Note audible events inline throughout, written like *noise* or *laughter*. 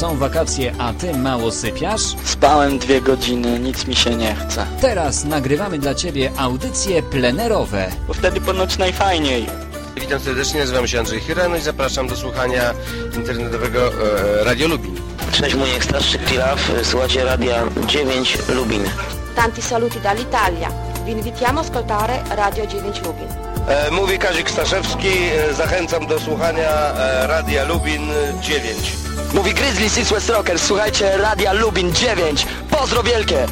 Są wakacje, a ty mało sypiasz? Spałem dwie godziny, nic mi się nie chce. Teraz nagrywamy dla ciebie audycje plenerowe. Bo wtedy ponoć najfajniej. Witam serdecznie, nazywam się Andrzej Hirano i zapraszam do słuchania internetowego e, Radio Lubin. Cześć, mój najstarszy Pilaf, słuchacie Radia 9 Lubin. Tanti saluti dall'Italia. Vi invitiamo a ascoltare Radio 9 Lubin. E, mówi Kazik Staszewski, e, zachęcam do słuchania e, Radia Lubin 9. Mówi Grizzly Six Rockers, słuchajcie Radia Lubin 9. Pozdro wielkie!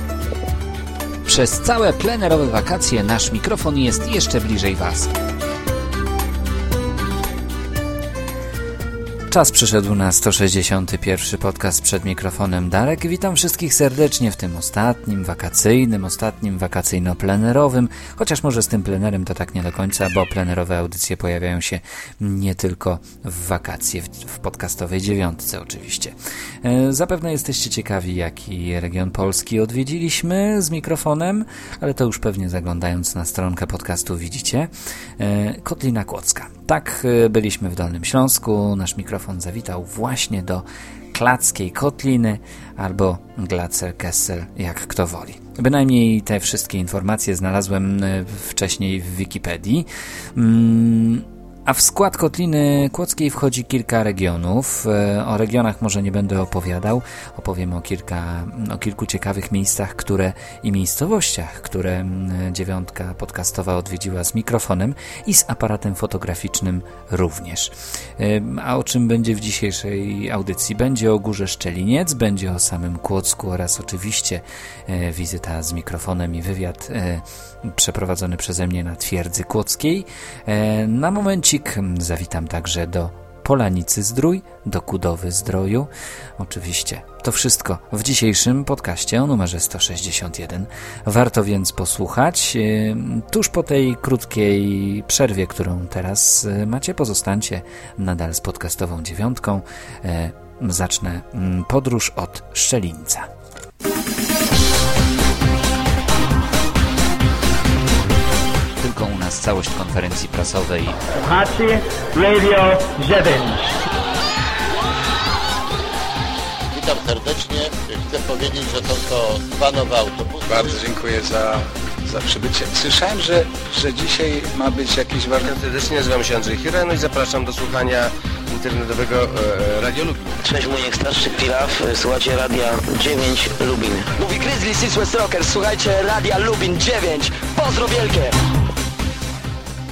Przez całe plenerowe wakacje nasz mikrofon jest jeszcze bliżej Was. Czas przyszedł na 161 podcast przed mikrofonem Darek. Witam wszystkich serdecznie w tym ostatnim wakacyjnym, ostatnim wakacyjno-plenerowym, chociaż może z tym plenerem to tak nie do końca, bo plenerowe audycje pojawiają się nie tylko w wakacje, w, podcastowej dziewiątce oczywiście. E, zapewne jesteście ciekawi, jaki region Polski odwiedziliśmy z mikrofonem, ale to już pewnie zaglądając na stronkę podcastu widzicie. E, Kotlina Kłodzka. Tak, e, byliśmy w Dolnym Śląsku, nasz mikrofon zawitał właśnie do Klackiej Kotliny albo Glacer Kessel, jak kto woli. Bynajmniej te wszystkie informacje znalazłem wcześniej w Wikipedii. Mm a w skład Kotliny Kłodzkiej wchodzi kilka regionów. E, o regionach może nie będę opowiadał. Opowiem o, kilka, o kilku ciekawych miejscach które i miejscowościach, które dziewiątka podcastowa odwiedziła z mikrofonem i z aparatem fotograficznym również. E, a o czym będzie w dzisiejszej audycji? Będzie o Górze Szczeliniec, będzie o samym Kłodzku oraz oczywiście e, wizyta z mikrofonem i wywiad przeprowadzony przeze mnie na twierdzy kłodzkiej. Na momencie Zawitam także do Polanicy Zdrój, do Kudowy Zdroju. Oczywiście to wszystko w dzisiejszym podcaście o numerze 161. Warto więc posłuchać. Tuż po tej krótkiej przerwie, którą teraz e, macie, pozostańcie nadal z podcastową dziewiątką. E, zacznę mm, podróż od Szczelińca. Tylko u nas całość konferencji prasowej. Słuchacie Radio 9. Witam serdecznie. Chcę powiedzieć, że są to dwa nowe autobusy. Bardzo dziękuję za, za przybycie. Słyszałem, że, że dzisiaj ma być jakiś ważny... Witam serdecznie, nazywam się Andrzej Hirano i zapraszam do słuchania internetowego e, Radio Lubin. Cześć, mój najstarszy Pilaf, słuchacie Radia 9 Lubin. Mówi Grizzly Six West Rockers, słuchajcie Radia Lubin 9. Pozdro wielkie!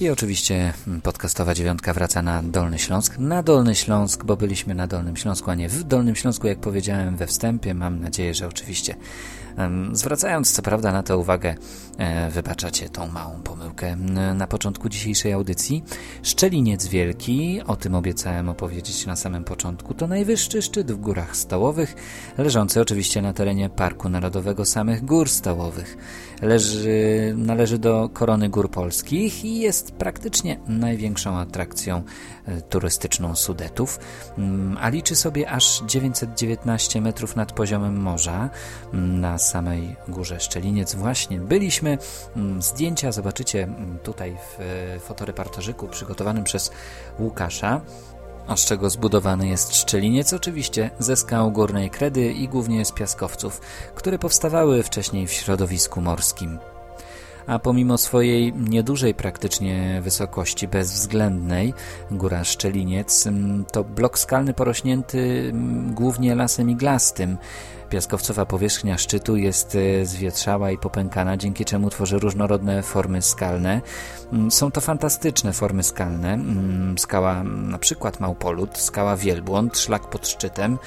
I oczywiście podcastowa dziewiątka wraca na Dolny Śląsk. Na Dolny Śląsk, bo byliśmy na Dolnym Śląsku, a nie w Dolnym Śląsku, jak powiedziałem we wstępie. Mam nadzieję, że oczywiście Zwracając co prawda na to uwagę, e, wybaczacie tą małą pomyłkę na początku dzisiejszej audycji. Szczeliniec Wielki, o tym obiecałem opowiedzieć na samym początku, to najwyższy szczyt w Górach Stołowych, leżący oczywiście na terenie Parku Narodowego Samych Gór Stołowych. Leży, należy do korony gór polskich i jest praktycznie największą atrakcją e, turystyczną Sudetów, mm, a liczy sobie aż 919 metrów nad poziomem morza mm, na samej górze Szczeliniec właśnie byliśmy. Mm, zdjęcia zobaczycie tutaj w e, fotoreportażyku przygotowanym przez Łukasza. A z czego zbudowany jest Szczeliniec? Oczywiście ze skał górnej kredy i głównie z piaskowców, które powstawały wcześniej w środowisku morskim a pomimo swojej niedużej praktycznie wysokości bezwzględnej, góra Szczeliniec to blok skalny porośnięty głównie lasem iglastym, Piaskowcowa powierzchnia szczytu jest e, zwietrzała i popękana, dzięki czemu tworzy różnorodne formy skalne. Są to fantastyczne formy skalne. Skała na przykład Małpolud, skała Wielbłąd, szlak pod szczytem,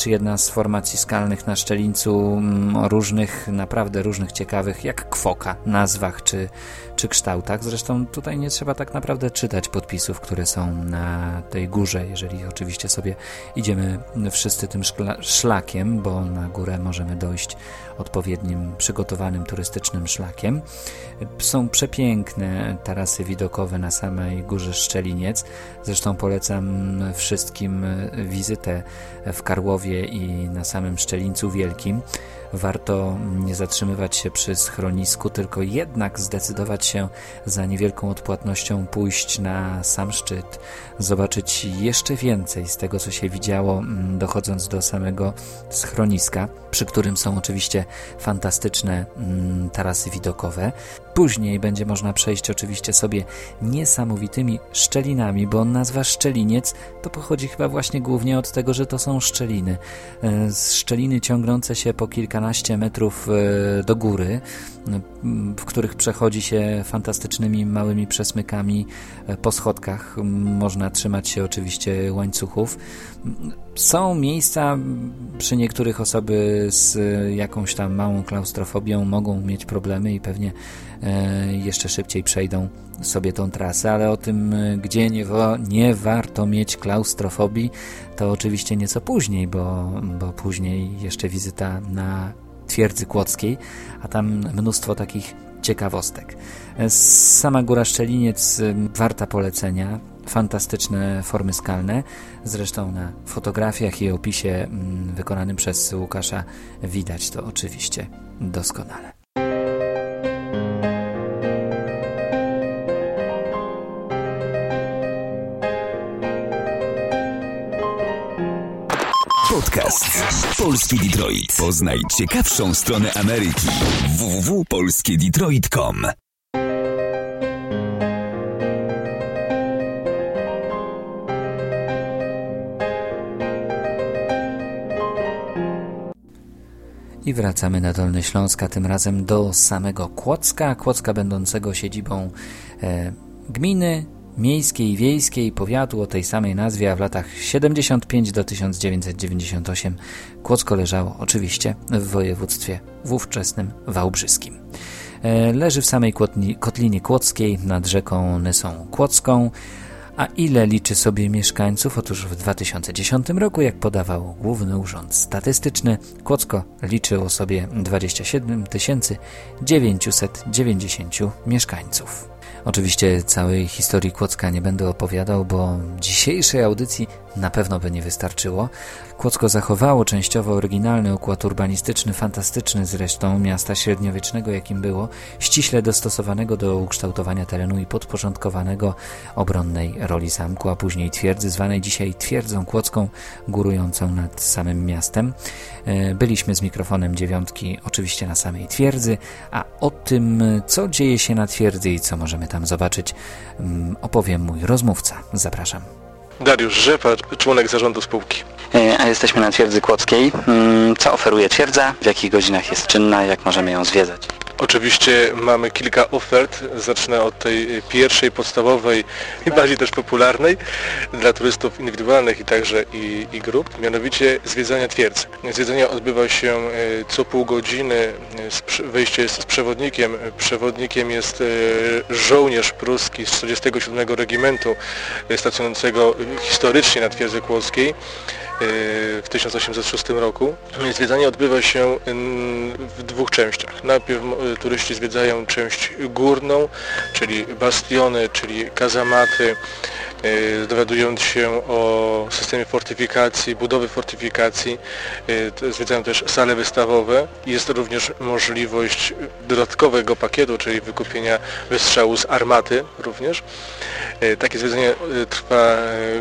czy jedna z formacji skalnych na Szczelińcu mm, o różnych, naprawdę różnych ciekawych, jak kwoka, nazwach, czy, czy kształtach. Zresztą tutaj nie trzeba tak naprawdę czytać podpisów, które są na tej górze, jeżeli oczywiście sobie idziemy wszyscy tym szlakiem, bo na górę możemy dojść odpowiednim, przygotowanym turystycznym szlakiem. Są przepiękne tarasy widokowe na samej górze Szczeliniec. Zresztą polecam wszystkim wizytę w Karłowie i na samym Szczelińcu Wielkim warto nie zatrzymywać się przy schronisku, tylko jednak zdecydować się za niewielką odpłatnością pójść na sam szczyt, zobaczyć jeszcze więcej z tego, co się widziało, mm, dochodząc do samego schroniska, przy którym są oczywiście fantastyczne mm, tarasy widokowe. Później będzie można przejść oczywiście sobie niesamowitymi szczelinami, bo nazwa szczeliniec to pochodzi chyba właśnie głównie od tego, że to są szczeliny. E, szczeliny ciągnące się po kilkanaście metrów e, do góry, w których przechodzi się fantastycznymi małymi przesmykami e, po schodkach. Można trzymać się oczywiście łańcuchów. Są miejsca, przy niektórych osoby z jakąś tam małą klaustrofobią mogą mieć problemy i pewnie e, jeszcze szybciej przejdą sobie tą trasę, ale o tym, gdzie nie, nie warto mieć klaustrofobii, to oczywiście nieco później, bo, bo później jeszcze wizyta na twierdzy kłodzkiej, a tam mnóstwo takich ciekawostek. Sama Góra Szczeliniec warta polecenia, fantastyczne formy skalne. Zresztą na fotografiach i opisie wykonanym przez Łukasza widać to oczywiście doskonale. Podcast Polski Detroit. Poznaj ciekawszą stronę Ameryki. www.polskiedetroit.com I wracamy na Dolny Śląsk, a tym razem do samego Kłodzka, Kłodzka będącego siedzibą e, gminy miejskiej, wiejskiej powiatu o tej samej nazwie, a w latach 75 do 1998 Kłodzko leżało oczywiście w województwie wówczesnym wałbrzyskim. E, leży w samej Kotlinie Kłodzkiej nad rzeką Nysą Kłodzką, a ile liczy sobie mieszkańców? Otóż w 2010 roku, jak podawał Główny Urząd Statystyczny, Kłodzko liczyło sobie 27 990 mieszkańców. Oczywiście całej historii Kłodzka nie będę opowiadał, bo dzisiejszej audycji na pewno by nie wystarczyło. Kłodzko zachowało częściowo oryginalny układ urbanistyczny, fantastyczny zresztą miasta średniowiecznego, jakim było, ściśle dostosowanego do ukształtowania terenu i podporządkowanego obronnej roli zamku, a później twierdzy, zwanej dzisiaj twierdzą kłodzką, górującą nad samym miastem. E, byliśmy z mikrofonem dziewiątki oczywiście na samej twierdzy, a o tym, co dzieje się na twierdzy i co możemy tam zobaczyć, mm, opowiem mój rozmówca. Zapraszam. Dariusz Rzepa, członek zarządu spółki. E, a jesteśmy na twierdzy Kłodzkiej. Mm, co oferuje twierdza? W jakich godzinach jest czynna? Jak możemy ją zwiedzać? Oczywiście mamy kilka ofert. Zacznę od tej pierwszej, podstawowej *laughs* i bardziej też popularnej dla turystów indywidualnych i także i, i grup, mianowicie zwiedzania twierdzy. Zwiedzanie odbywa się e, co pół godziny, wejście jest z przewodnikiem. Przewodnikiem jest e, żołnierz pruski z 47 Regimentu stacjonującego historycznie na twierdzy kłodzkiej w 1806 roku. Zwiedzanie odbywa się w dwóch częściach. Najpierw turyści zwiedzają część górną, czyli bastiony, czyli kazamaty, e, dowiadując się o systemie fortyfikacji, budowy fortyfikacji. E, zwiedzają też sale wystawowe. Jest również możliwość dodatkowego pakietu, czyli wykupienia wystrzału z armaty również. E, takie zwiedzanie trwa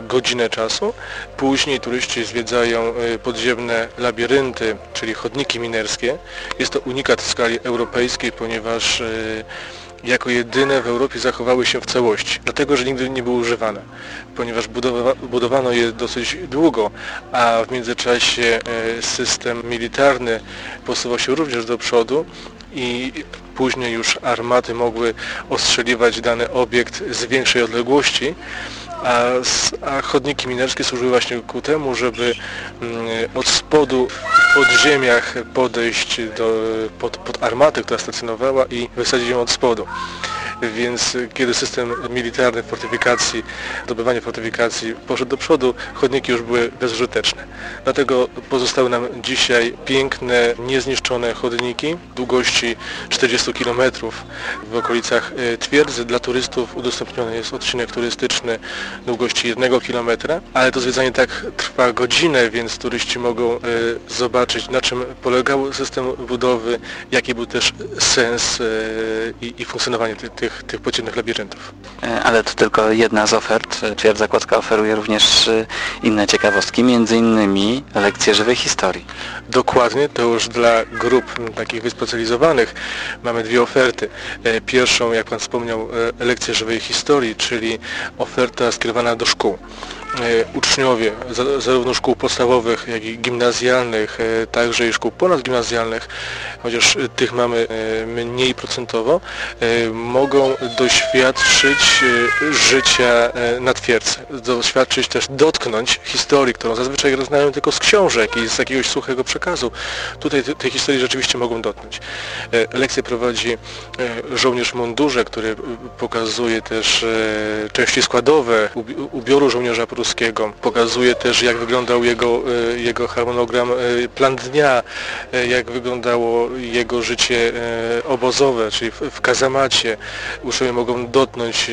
godzinę czasu. Później turyści zwiedzają podziemne labirynty, czyli chodniki minerskie. Jest to unikat w skali europejskiej, ponieważ jako jedyne w Europie zachowały się w całości, dlatego że nigdy nie były używane, ponieważ budowa, budowano je dosyć długo, a w międzyczasie e, system militarny posuwał się również do przodu i później już armaty mogły ostrzeliwać dany obiekt z większej odległości, a, a chodniki minerskie służyły właśnie ku temu, żeby mm, od spodu w podziemiach podejść do, pod, pod armatę, która stacjonowała i wysadzić ją od spodu. Więc kiedy system militarny fortyfikacji, zdobywanie fortyfikacji poszedł do przodu, chodniki już były bezużyteczne. Dlatego pozostały nam dzisiaj piękne, niezniszczone chodniki długości 40 km w okolicach e, twierdzy. Dla turystów udostępniony jest odcinek turystyczny długości 1 km, ale to zwiedzanie tak trwa godzinę, więc turyści mogą e, zobaczyć na czym polegał system budowy, jaki był też sens i funkcjonowanie tych, tych, tych podziemnych labiryntów. Ale to tylko jedna z ofert. Twierdza Kłodzka oferuje również inne ciekawostki, między innymi lekcje żywej historii. Dokładnie, to już dla grup takich wyspecjalizowanych mamy dwie oferty. Pierwszą, jak Pan wspomniał, lekcje żywej historii, czyli oferta skierowana do szkół. E, uczniowie zarówno szkół podstawowych, jak i gimnazjalnych, e, także i szkół ponadgimnazjalnych, chociaż tych mamy e, mniej procentowo, mogą doświadczyć życia na twierdzy, doświadczyć też, dotknąć historii, którą zazwyczaj znają tylko z książek i z jakiegoś suchego przekazu. Tutaj tej historii rzeczywiście mogą dotknąć. Lekcję prowadzi żołnierz mundurze, który pokazuje też części składowe ubioru żołnierza Pruskiego. Pokazuje też jak wyglądał jego, e, jego harmonogram, e, plan dnia, e, jak wyglądało jego życie obozowe, czyli w kazamacie. Uczniowie mogą dotknąć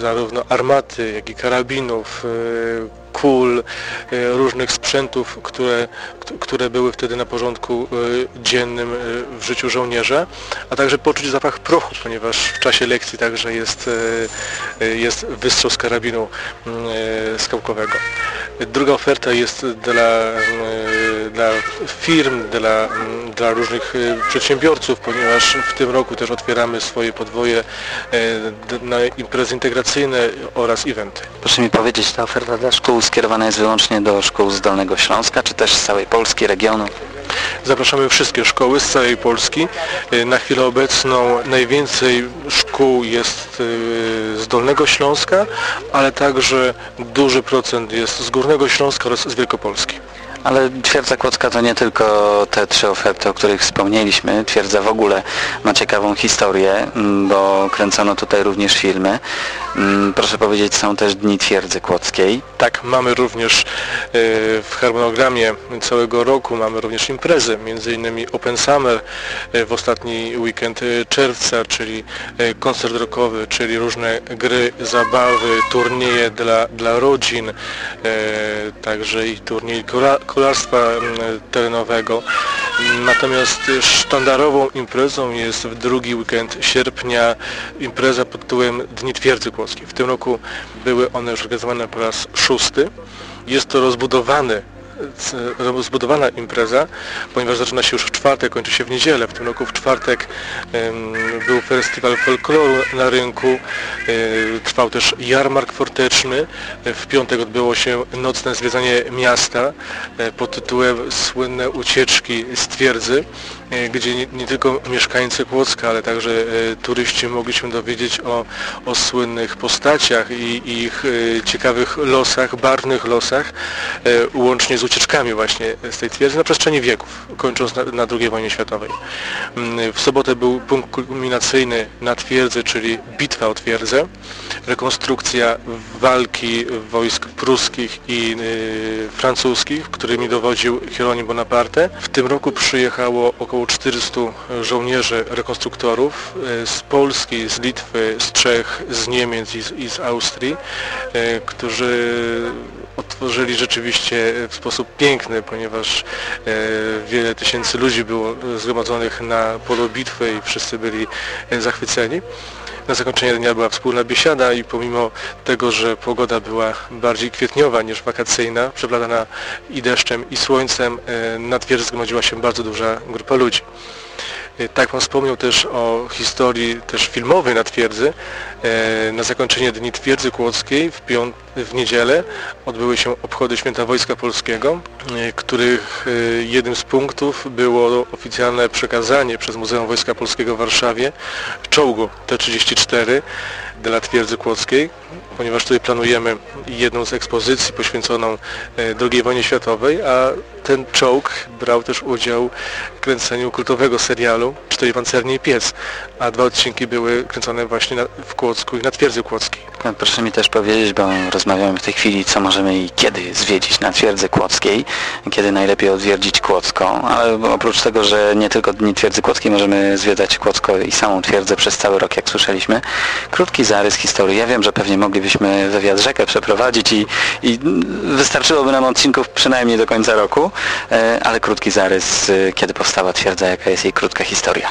zarówno armaty, jak i karabinów, kul, e, różnych sprzętów, które, które były wtedy na porządku e, dziennym e, w życiu żołnierza, a także poczuć zapach prochu, ponieważ w czasie lekcji także jest, jest wystrzał z karabinu mm, skałkowego. Druga oferta jest dla, dla firm, dla, dla różnych przedsiębiorców, ponieważ w tym roku też otwieramy swoje podwoje na imprezy integracyjne oraz eventy. Proszę mi powiedzieć, ta oferta dla szkół skierowana jest wyłącznie do szkół z Dolnego Śląska, czy też z całej Polski, regionu? Zapraszamy wszystkie szkoły z całej Polski. Y, na chwilę obecną najwięcej szkół jest y, z Dolnego Śląska, ale także duży procent jest z Górnego Śląska oraz z Wielkopolski. Ale Twierdza Kłodzka to nie tylko te trzy oferty, o których wspomnieliśmy. Twierdza w ogóle ma ciekawą historię, mm, bo kręcono tutaj również filmy. Mm, proszę powiedzieć, są też Dni Twierdzy Kłodzkiej. Tak, mamy również e, w harmonogramie całego roku mamy również imprezy, między innymi Open Summer e, w ostatni weekend e, czerwca, czyli koncert rockowy, czyli różne gry, zabawy, turnieje dla, dla rodzin, także i turniej kolarstwa terenowego. Natomiast sztandarową imprezą jest w drugi weekend sierpnia impreza pod tytułem Dni Twierdzy Kłodzkiej. W tym roku były one już organizowane po raz szósty. Jest to rozbudowany zbudowana impreza, ponieważ zaczyna się już w czwartek, kończy się w niedzielę. W tym roku w czwartek był festiwal folkloru na rynku, e, trwał też jarmark forteczny. W piątek odbyło się nocne zwiedzanie miasta e, pod tytułem Słynne ucieczki z twierdzy. E, gdzie nie, tylko mieszkańcy Kłodzka, ale także e, turyści mogli się dowiedzieć o, o słynnych postaciach i, ich e, ciekawych losach, barwnych losach, łącznie z ucieczkami właśnie z tej twierdzy na przestrzeni wieków, kończąc na, na II wojnie światowej. Mm, w sobotę był punkt kulminacyjny na twierdzy, czyli bitwa o twierdzę, rekonstrukcja walki wojsk pruskich i y, francuskich, którymi dowodził Hieronim Bonaparte. W tym roku przyjechało około około 400 żołnierzy rekonstruktorów e, z Polski, z Litwy, z Czech, z Niemiec i z, i z Austrii, e, którzy otworzyli rzeczywiście w sposób piękny, ponieważ e, wiele tysięcy ludzi było zgromadzonych na polu bitwy i wszyscy byli zachwyceni. Na zakończenie dnia była wspólna biesiada i pomimo tego, że pogoda była bardziej kwietniowa niż wakacyjna, przebladana i deszczem i słońcem, e, na twierdzę zgromadziła się bardzo duża grupa ludzi. E, tak Pan wspomniał też o historii też filmowej na twierdzy. E, na zakończenie Dni Twierdzy Kłodzkiej w, w niedzielę odbyły się obchody Święta Wojska Polskiego, e, których jednym z punktów było oficjalne przekazanie przez Muzeum Wojska Polskiego w Warszawie czołgu T-34 dla twierdzy kłodzkiej, ponieważ tutaj planujemy jedną z ekspozycji poświęconą II wojnie światowej, a ten czołg brał też udział w kręceniu kultowego serialu Cztery pancerni i piec, a dwa odcinki były kręcone właśnie w Kłodzku i na twierdzy kłodzkiej. Proszę mi też powiedzieć, bo rozmawiamy w tej chwili, co możemy i kiedy zwiedzić na twierdzy kłodzkiej, kiedy najlepiej odwiedzić Kłodzką, ale oprócz tego, że nie tylko dni twierdzy kłodzkiej możemy zwiedzać Kłodzko i samą twierdzę przez cały rok, jak słyszeliśmy. Krótki zarys historii. Ja wiem, że pewnie moglibyśmy wywiad rzekę przeprowadzić i, i wystarczyłoby nam odcinków przynajmniej do końca roku, e, ale krótki zarys, e, kiedy powstała twierdza, jaka jest jej krótka historia.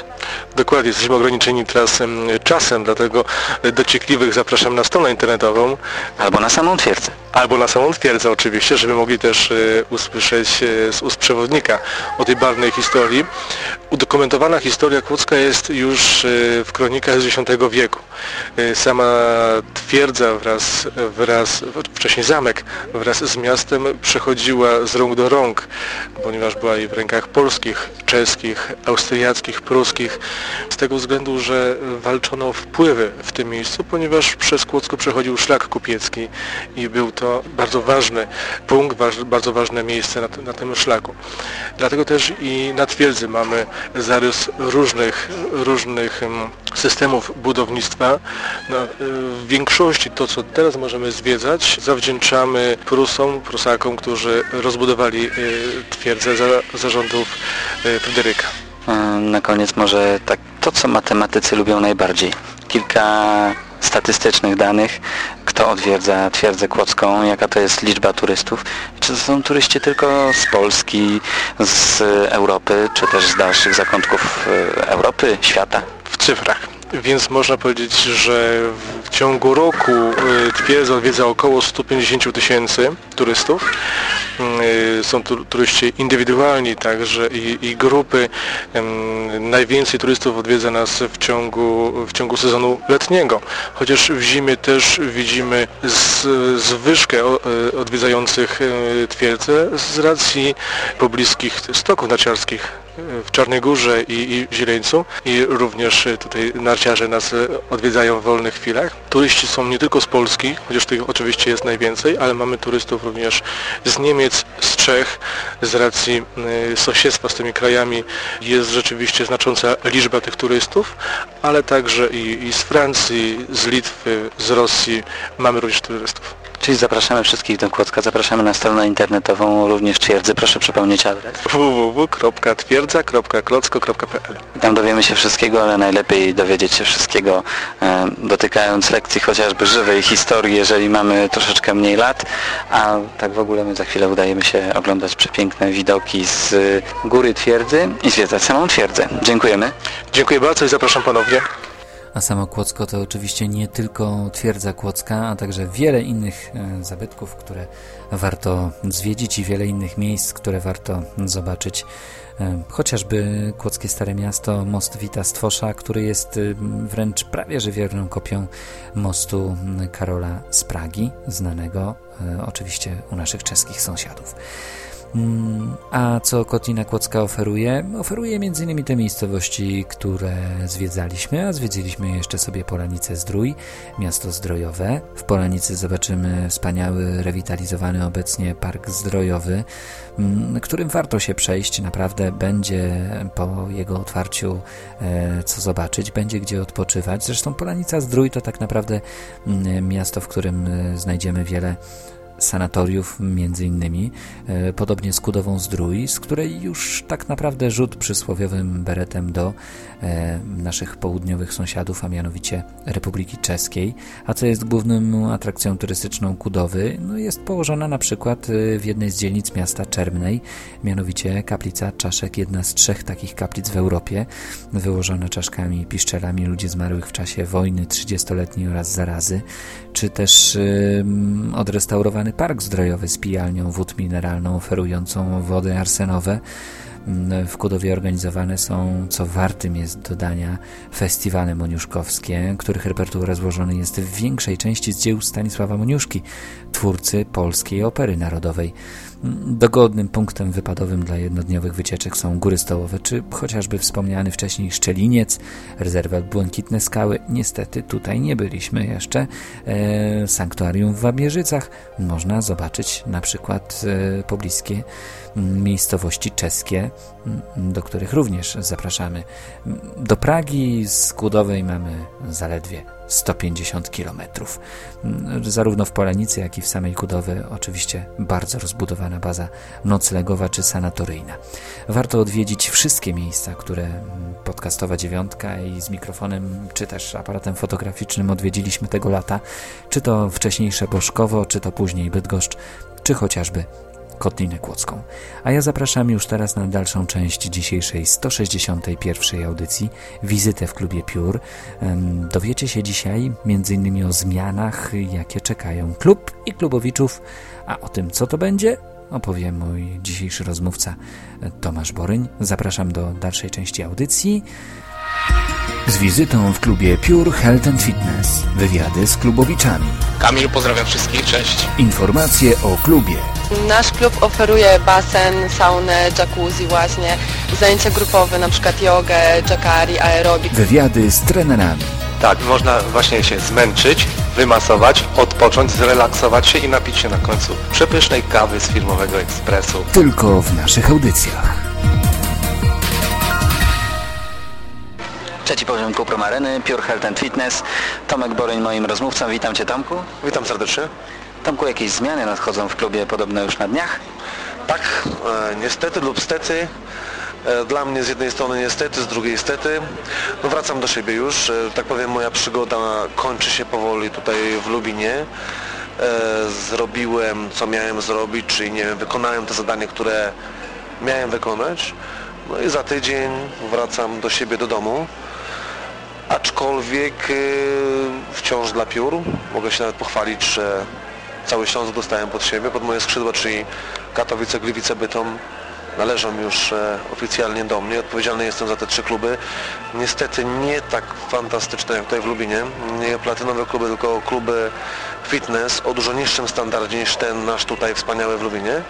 Dokładnie, jesteśmy ograniczeni teraz czasem, dlatego dociekliwych zapraszam na stronę internetową. Albo na samą twierdzę. Albo na samą twierdzę oczywiście, żeby mogli też e, usłyszeć z ust przewodnika o tej barwnej historii. Udokumentowana historia Kłodzka jest już w kronikach z X wieku. Sama twierdza wraz, wraz, wcześniej zamek wraz z miastem przechodziła z rąk do rąk, ponieważ była i w rękach polskich, czeskich, austriackich, pruskich, z tego względu, że walczono o wpływy w tym miejscu, ponieważ przez Kłodzko przechodził szlak kupiecki i był to bardzo ważny punkt, bardzo ważne miejsce na, na tym szlaku. Dlatego też i na twierdzy mamy zarys różnych, różnych systemów budownictwa. No, w większości to, co teraz możemy zwiedzać, zawdzięczamy Prusom, Prusakom, którzy rozbudowali y, twierdzę za zarządów y, Fryderyka. Na koniec może tak to, co matematycy lubią najbardziej. Kilka statystycznych danych, kto odwiedza twierdzę kłodzką, jaka to jest liczba turystów, czy to są turyści tylko z Polski, z Europy, czy też z dalszych zakątków y, Europy, świata? W cyfrach. Więc można powiedzieć, że w ciągu roku y, Twierdza odwiedza około 150 tysięcy turystów. Y, są tu turyści indywidualni także i, i grupy. Najwięcej turystów odwiedza nas w ciągu, w ciągu sezonu letniego, chociaż w zimie też widzimy zwyżkę y, odwiedzających twierdzę z racji pobliskich stoków narciarskich w Czarnej Górze i, i Zieleńcu i również tutaj narciarze nas odwiedzają w wolnych chwilach. Turyści są nie tylko z Polski, chociaż tych oczywiście jest najwięcej, ale mamy turystów również z Niemiec, z Czech, z racji y, sąsiedztwa z tymi krajami jest rzeczywiście znacząca liczba tych turystów, ale także i, i z Francji, z Litwy, z Rosji mamy również turystów. Czyli zapraszamy wszystkich do Kłodzka, zapraszamy na stronę internetową również Twierdzy. Proszę przypomnieć adres. www.twierdza.klocko.pl Tam dowiemy się wszystkiego, ale najlepiej dowiedzieć się wszystkiego e, dotykając lekcji chociażby żywej historii, jeżeli mamy troszeczkę mniej lat, a tak w ogóle my za chwilę udajemy się oglądać przepiękne widoki z góry Twierdzy i zwiedzać samą Twierdzę. Dziękujemy. Dziękuję bardzo i zapraszam ponownie. A samo Kłodzko to oczywiście nie tylko twierdza Kłodzka, a także wiele innych e, zabytków, które warto zwiedzić i wiele innych miejsc, które warto zobaczyć. E, chociażby Kłodzkie Stare Miasto, most Wita Stwosza, który jest e, wręcz prawie że wierną kopią mostu Karola z Pragi, znanego oczywiście u naszych czeskich sąsiadów. Mm, a co Kotlina Kłodzka oferuje? Oferuje m.in. te miejscowości, które zwiedzaliśmy, a zwiedziliśmy jeszcze sobie Polanicę Zdrój, miasto zdrojowe. W Polanicy zobaczymy wspaniały, rewitalizowany obecnie park zdrojowy, mm, którym warto się przejść. Naprawdę będzie po jego otwarciu e, co zobaczyć, będzie gdzie odpoczywać. Zresztą Polanica Zdrój to tak naprawdę mm, miasto, w którym e, znajdziemy wiele sanatoriów między innymi, e, podobnie z Kudową Zdrój, z której już tak naprawdę rzut przysłowiowym beretem do e, naszych południowych sąsiadów, a mianowicie Republiki Czeskiej, a co jest główną atrakcją turystyczną Kudowy, no jest położona na przykład e, w jednej z dzielnic miasta Czermnej, mianowicie kaplica Czaszek, jedna z trzech takich kaplic w Europie, wyłożona czaszkami i piszczelami ludzi zmarłych w czasie wojny 30-letniej oraz zarazy, czy też yy, park zdrojowy z pijalnią wód mineralną oferującą wody arsenowe. W Kudowie organizowane są, co wartym jest dodania, festiwale moniuszkowskie, których repertuar złożony jest w większej części z dzieł Stanisława Moniuszki, twórcy polskiej opery narodowej. Dogodnym punktem wypadowym dla jednodniowych wycieczek są góry stołowe, czy chociażby wspomniany wcześniej Szczeliniec, rezerwat Błękitne Skały. Niestety tutaj nie byliśmy jeszcze. E, sanktuarium w Wabierzycach można zobaczyć na przykład e, pobliskie miejscowości czeskie, do których również zapraszamy. Do Pragi z Kudowej mamy zaledwie 150 km. Zarówno w Polenicy, jak i w samej Kudowy oczywiście bardzo rozbudowana baza noclegowa czy sanatoryjna. Warto odwiedzić wszystkie miejsca, które podcastowa dziewiątka i z mikrofonem, czy też aparatem fotograficznym odwiedziliśmy tego lata, czy to wcześniejsze Boszkowo, czy to później Bydgoszcz, czy chociażby Kotlinę Kłodzką. A ja zapraszam już teraz na dalszą część dzisiejszej 161 audycji, wizytę w klubie Piór. Dowiecie się dzisiaj m.in. o zmianach, jakie czekają klub i klubowiczów, a o tym, co to będzie, opowie mój dzisiejszy rozmówca Tomasz Boryń. Zapraszam do dalszej części audycji. Z wizytą w klubie Pure Health and Fitness. Wywiady z klubowiczami. Kamil, pozdrawiam wszystkich, cześć. Informacje o klubie. Nasz klub oferuje basen, saunę, jacuzzi właśnie, zajęcia grupowe, na przykład jogę, jacari, aerobik. Wywiady z trenerami. Tak, można właśnie się zmęczyć, wymasować, odpocząć, zrelaksować się i napić się na końcu przepysznej kawy z firmowego ekspresu. Tylko w naszych audycjach. Trzeci poziom Kuprum Areny, Pure Health and Fitness. Tomek Boryń moim rozmówcą. Witam Cię Tomku. Witam serdecznie. Tomku, jakieś zmiany nadchodzą w klubie podobno już na dniach? Tak, e, niestety lub stety. E, dla mnie z jednej strony niestety, z drugiej stety. No wracam do siebie już. E, tak powiem, moja przygoda kończy się powoli tutaj w Lubinie. E, zrobiłem, co miałem zrobić, czyli nie wiem, wykonałem te zadanie, które miałem wykonać. No i za tydzień wracam do siebie do domu aczkolwiek y, wciąż dla piór. Mogę się nawet pochwalić, że cały Śląsk dostałem pod siebie, pod moje skrzydła, czyli Katowice, Gliwice, Bytom należą już e, oficjalnie do mnie. Odpowiedzialny jestem za te trzy kluby. Niestety nie tak fantastyczne jak tutaj w Lubinie. Nie platynowe kluby, tylko kluby fitness o dużo niższym standardzie niż ten nasz tutaj wspaniały w Lubinie.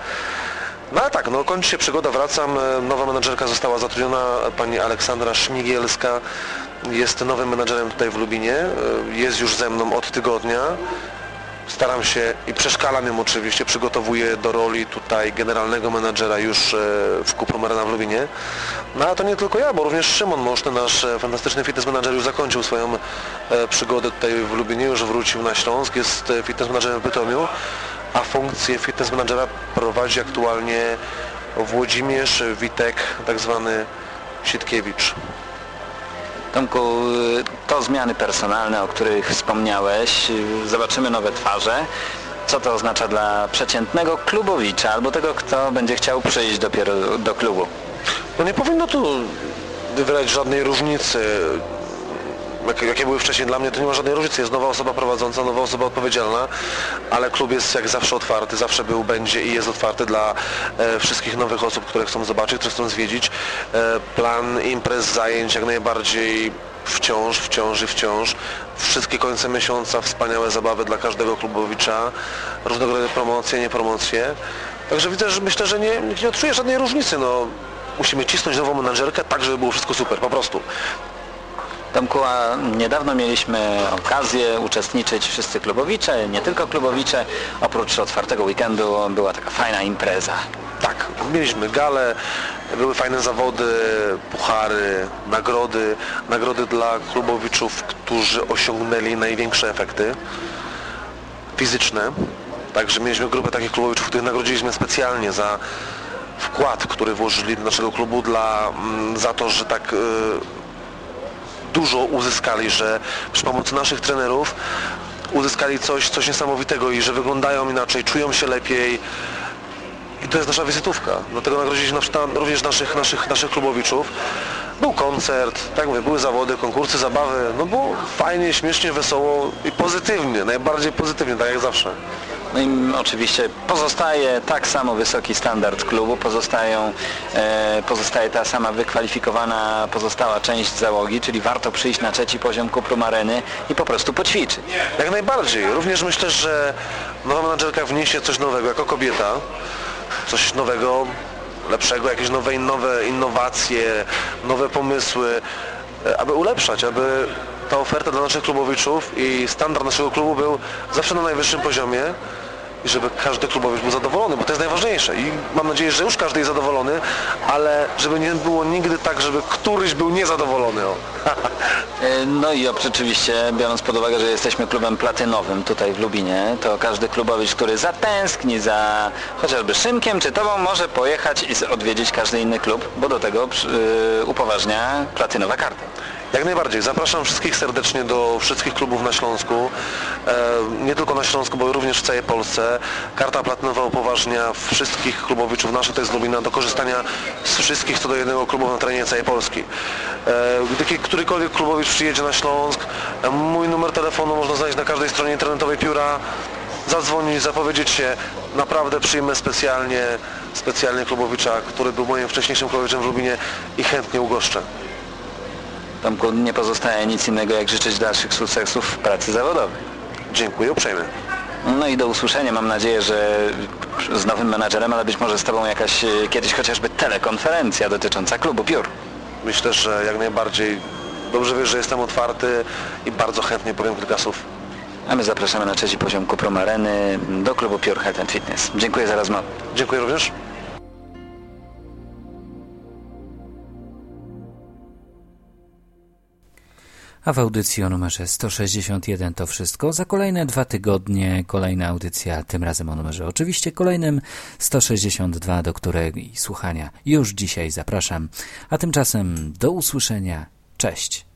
No ale tak, no kończy się przygoda, wracam. E, nowa menedżerka została zatrudniona, pani Aleksandra Szmigielska jest nowym menedżerem tutaj w Lubinie, e, jest już ze mną od tygodnia. Staram się i przeszkalam ją oczywiście, przygotowuję do roli tutaj generalnego menadżera już e, w Kuprum Arena w Lubinie. No ale to nie tylko ja, bo również Szymon Moszny, nasz fantastyczny fitness manager już zakończył swoją przygodę tutaj w Lubinie, już wrócił na Śląsk, jest fitness managerem w Bytomiu a funkcję fitness managera prowadzi aktualnie Włodzimierz Witek, tak zwany Sitkiewicz. Tomku, to zmiany personalne, o których wspomniałeś. Zobaczymy nowe twarze. Co to oznacza dla przeciętnego klubowicza albo tego, kto będzie chciał przyjść dopiero do klubu? No nie powinno tu wywierać żadnej różnicy jakie były wcześniej dla mnie, to nie ma żadnej różnicy. Jest nowa osoba prowadząca, nowa osoba odpowiedzialna, ale klub jest jak zawsze otwarty, zawsze był, będzie i jest otwarty dla e, wszystkich nowych osób, które chcą zobaczyć, które chcą zwiedzić. E, plan imprez, zajęć jak najbardziej wciąż, wciąż i wciąż. Wszystkie końce miesiąca, wspaniałe zabawy dla każdego klubowicza, różnego rodzaju promocje, niepromocje. Także widzę, że myślę, że nie, nie odczuję żadnej różnicy. No, musimy cisnąć nową menadżerkę tak, żeby było wszystko super, po prostu. Tomku, a niedawno mieliśmy okazję uczestniczyć wszyscy klubowicze, nie tylko klubowicze. Oprócz otwartego weekendu była taka fajna impreza. Tak, mieliśmy gale, były fajne zawody, puchary, nagrody, nagrody dla klubowiczów, którzy osiągnęli największe efekty fizyczne. Także mieliśmy grupę takich klubowiczów, których nagrodziliśmy specjalnie za wkład, który włożyli do naszego klubu dla, mm, za to, że tak y, dużo uzyskali, że przy pomocy naszych trenerów uzyskali coś, coś niesamowitego i że wyglądają inaczej, czują się lepiej. I to jest nasza wizytówka. Dlatego nagrodziliśmy również naszych, naszych, naszych klubowiczów. Był koncert, tak mówię, były zawody, konkursy, zabawy. No było fajnie, śmiesznie, wesoło i pozytywnie, najbardziej pozytywnie, tak jak zawsze. No i oczywiście pozostaje tak samo wysoki standard klubu, pozostają, e, pozostaje ta sama wykwalifikowana pozostała część załogi, czyli warto przyjść na trzeci poziom Kuprum Areny i po prostu poćwiczyć. Jak najbardziej. Również myślę, że nowa menadżerka wniesie coś nowego jako kobieta coś nowego, lepszego, jakieś nowe, nowe innowacje, nowe pomysły, e, aby ulepszać, aby ta oferta dla naszych klubowiczów i standard naszego klubu był zawsze na najwyższym poziomie i żeby każdy klubowicz był zadowolony, bo to jest najważniejsze i mam nadzieję, że już każdy jest zadowolony, ale żeby nie było nigdy tak, żeby któryś był niezadowolony. O. *laughs* E, no i oczywiście, biorąc pod uwagę, że jesteśmy klubem platynowym tutaj w Lubinie, to każdy klubowicz, który zatęskni za chociażby Szymkiem czy Tobą, może pojechać i odwiedzić każdy inny klub, bo do tego yy, upoważnia platynowa karta. Jak najbardziej. Zapraszam wszystkich serdecznie do wszystkich klubów na Śląsku. E, nie tylko na Śląsku, bo również w całej Polsce. Karta platynowa upoważnia wszystkich klubowiczów naszych, to jest Lubina, do korzystania z wszystkich co do jednego klubu na terenie całej Polski. E, gdy którykolwiek klubowicz przyjedzie na Śląsk, e, mój numer telefonu można znaleźć na każdej stronie internetowej pióra zadzwonić, zapowiedzieć się. Naprawdę przyjmę specjalnie, specjalnie klubowicza, który był moim wcześniejszym klubowiczem w Lubinie i chętnie ugoszczę. Tomku, nie pozostaje nic innego jak życzyć dalszych sukcesów w pracy zawodowej. Dziękuję uprzejmie. No i do usłyszenia. Mam nadzieję, że z nowym menadżerem, ale być może z Tobą jakaś e, kiedyś chociażby telekonferencja dotycząca klubu piór. Myślę, że jak najbardziej. Dobrze wiesz, że jestem otwarty i bardzo chętnie powiem kilka słów. A my zapraszamy na trzeci poziom Kuprum Areny do klubu Pure Health and Fitness. Dziękuję za rozmowę. Dziękuję również. A w audycji o numerze 161 to wszystko. Za kolejne dwa tygodnie kolejna audycja, tym razem o numerze oczywiście kolejnym 162, do której słuchania już dzisiaj zapraszam. A tymczasem do usłyszenia. Cześć.